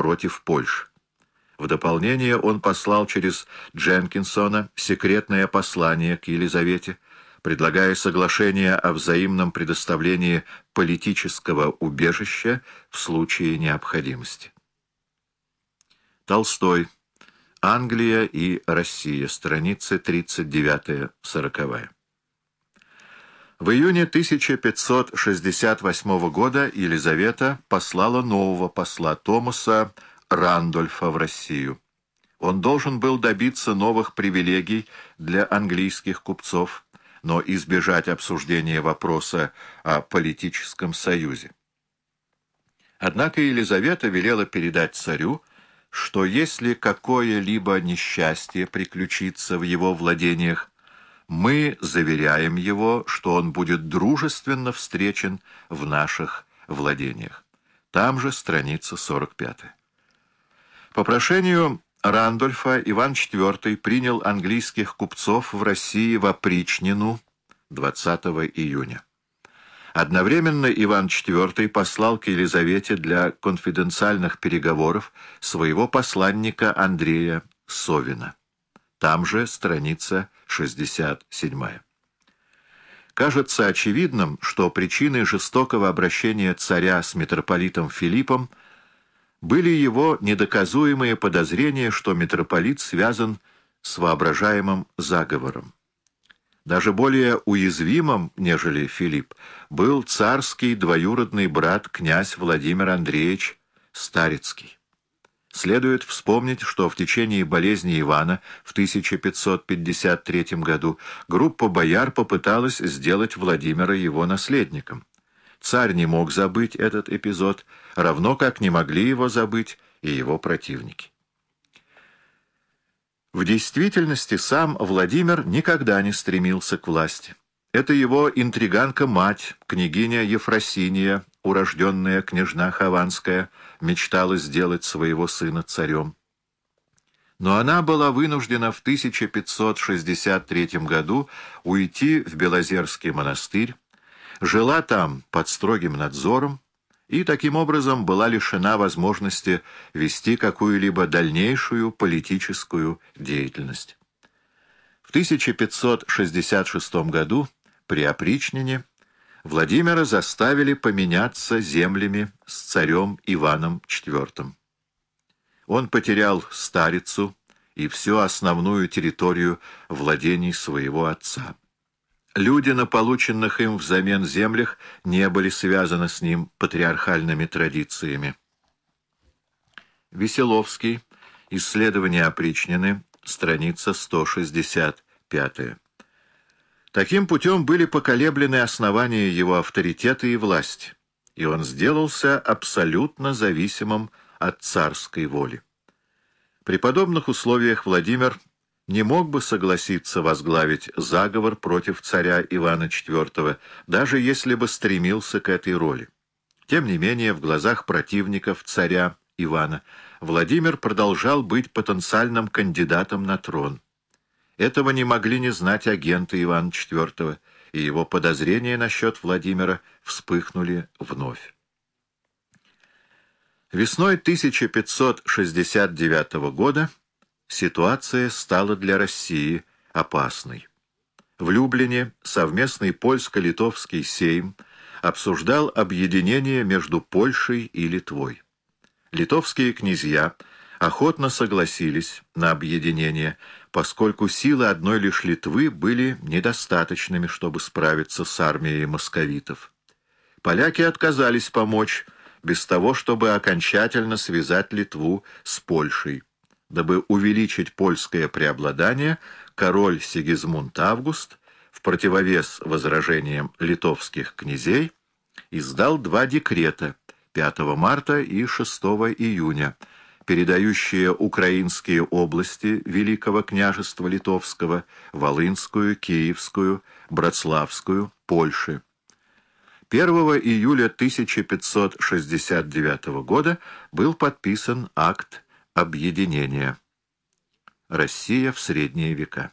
против Польши. В дополнение он послал через Дженкинсона секретное послание к Елизавете, предлагая соглашение о взаимном предоставлении политического убежища в случае необходимости. Толстой. Англия и Россия. Страницы 39-40. В июне 1568 года Елизавета послала нового посла Томаса Рандольфа в Россию. Он должен был добиться новых привилегий для английских купцов, но избежать обсуждения вопроса о политическом союзе. Однако Елизавета велела передать царю, что если какое-либо несчастье приключится в его владениях, мы заверяем его, что он будет дружественно встречен в наших владениях. Там же страница 45. По прошению Рандольфа Иван IV принял английских купцов в России в опричнину 20 июня. Одновременно Иван IV послал к Елизавете для конфиденциальных переговоров своего посланника Андрея Совина. Там же страница 67. Кажется очевидным, что причиной жестокого обращения царя с митрополитом Филиппом были его недоказуемые подозрения, что митрополит связан с воображаемым заговором. Даже более уязвимым, нежели Филипп, был царский двоюродный брат князь Владимир Андреевич Старицкий. Следует вспомнить, что в течение болезни Ивана в 1553 году группа бояр попыталась сделать Владимира его наследником. Царь не мог забыть этот эпизод, равно как не могли его забыть и его противники. В действительности сам Владимир никогда не стремился к власти. Это его интриганка-мать, княгиня Ефросиния, урожденная княжна Хованская, мечтала сделать своего сына царем. Но она была вынуждена в 1563 году уйти в Белозерский монастырь, жила там под строгим надзором и таким образом была лишена возможности вести какую-либо дальнейшую политическую деятельность. В 1566 году при опричнине Владимира заставили поменяться землями с царем Иваном IV. Он потерял старицу и всю основную территорию владений своего отца. Люди на полученных им взамен землях не были связаны с ним патриархальными традициями. Веселовский. Исследование опричнины. Страница 165. Таким путем были поколеблены основания его авторитета и власти, и он сделался абсолютно зависимым от царской воли. При подобных условиях Владимир не мог бы согласиться возглавить заговор против царя Ивана IV, даже если бы стремился к этой роли. Тем не менее, в глазах противников царя Ивана Владимир продолжал быть потенциальным кандидатом на трон. Этого не могли не знать агенты Ивана IV, и его подозрения насчет Владимира вспыхнули вновь. Весной 1569 года ситуация стала для России опасной. В Люблине совместный польско-литовский сейм обсуждал объединение между Польшей и Литвой. Литовские князья охотно согласились на объединение, поскольку силы одной лишь Литвы были недостаточными, чтобы справиться с армией московитов. Поляки отказались помочь, без того, чтобы окончательно связать Литву с Польшей. Дабы увеличить польское преобладание, король Сигизмунд Август, в противовес возражениям литовских князей, издал два декрета 5 марта и 6 июня, передающие украинские области Великого княжества Литовского, Волынскую, Киевскую, Братславскую, Польши. 1 июля 1569 года был подписан акт объединения. Россия в средние века.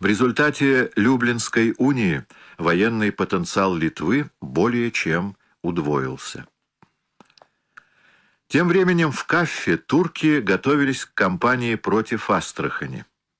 В результате Люблинской унии военный потенциал Литвы более чем удвоился. Тем временем в Каффе турки готовились к кампании против Астрахани.